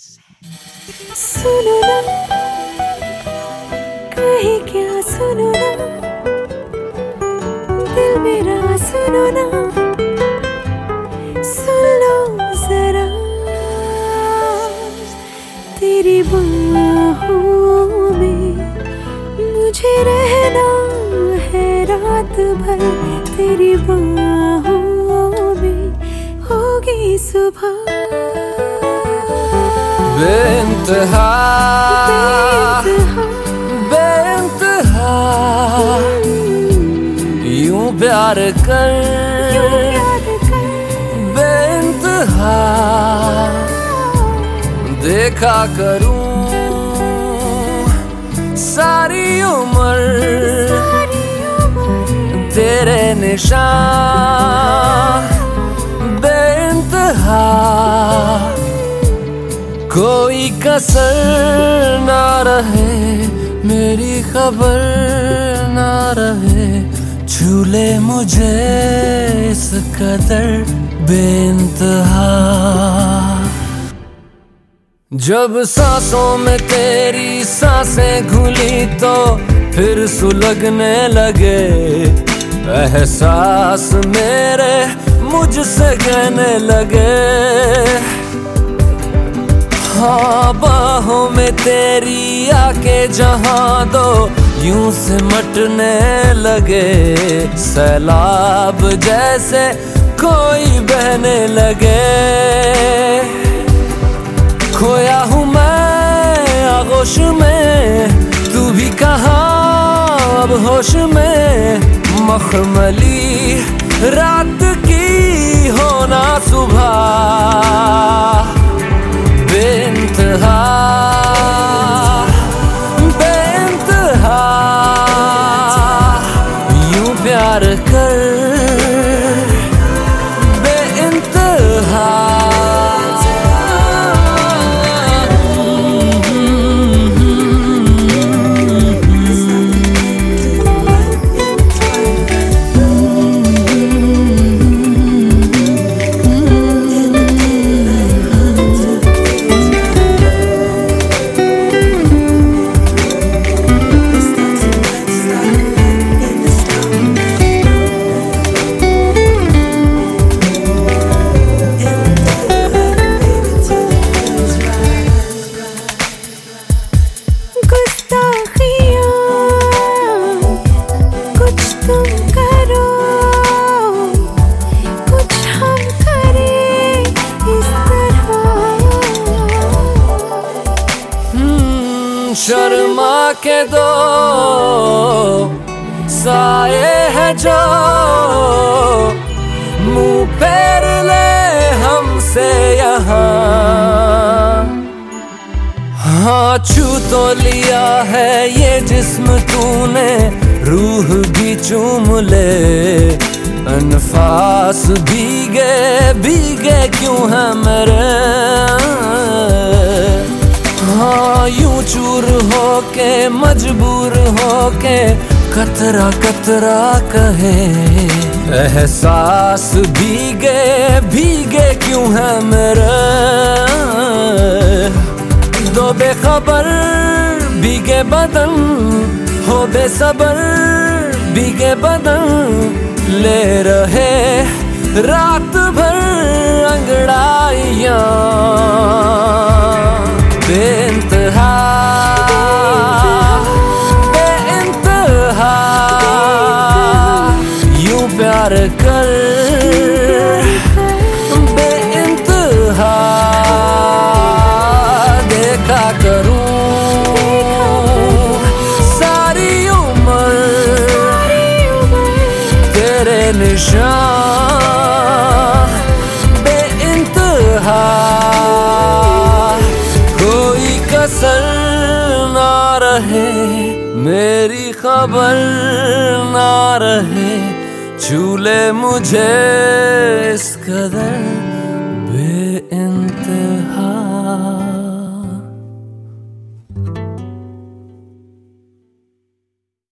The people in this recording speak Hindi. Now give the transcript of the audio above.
सुनो कहीं क्या सुनो दिल मेरा सुनो ना, सुन लो जरा। तेरी बाहों में मुझे रहना है रात भर। तेरी बाहों में होगी सुबह। बेइंतहा बेइंतहा यूँ प्यार कर बेइंतहा देखा करूँ सारी उम्र तेरे निशान बेइंतहा कोई कसर ना रहे, मेरी खबर ना रहे। झूले मुझे इस कदर बेइंतहा। जब सांसों में तेरी साँसें घुली तो फिर सुलगने लगे। एहसास मेरे मुझसे कहने लगे। हाँ बाहों में तेरी आके जहाँ दो यूँ से मटने लगे, सैलाब जैसे कोई बहने लगे। खोया हूँ मैं आगोश में, तू भी कहा अब होश में। मखमली रात की होना सुबह। यूँ प्यार शर्मा के दो साए है जो मुँह पैर ले हमसे यहाँ। हाँ छू तो लिया है ये जिस्म तूने, रूह भी चूम ले, अनफास भीगे भीगे क्यों है मेरे? मजबूर होके कतरा कतरा कहे, एहसास भीगे भीगे क्यों है मेरे? दो बेखबर, भीगे बदन, हो बेसबर, भीगे बदन ले रहे रात भर। प्यार कर बेइंतहा देखा करूँ। सारी उम्र तेरे निशान कोई कसर ना रहे, मेरी खबर ना रहे झूले मुझे इस कदर बेइंतहा।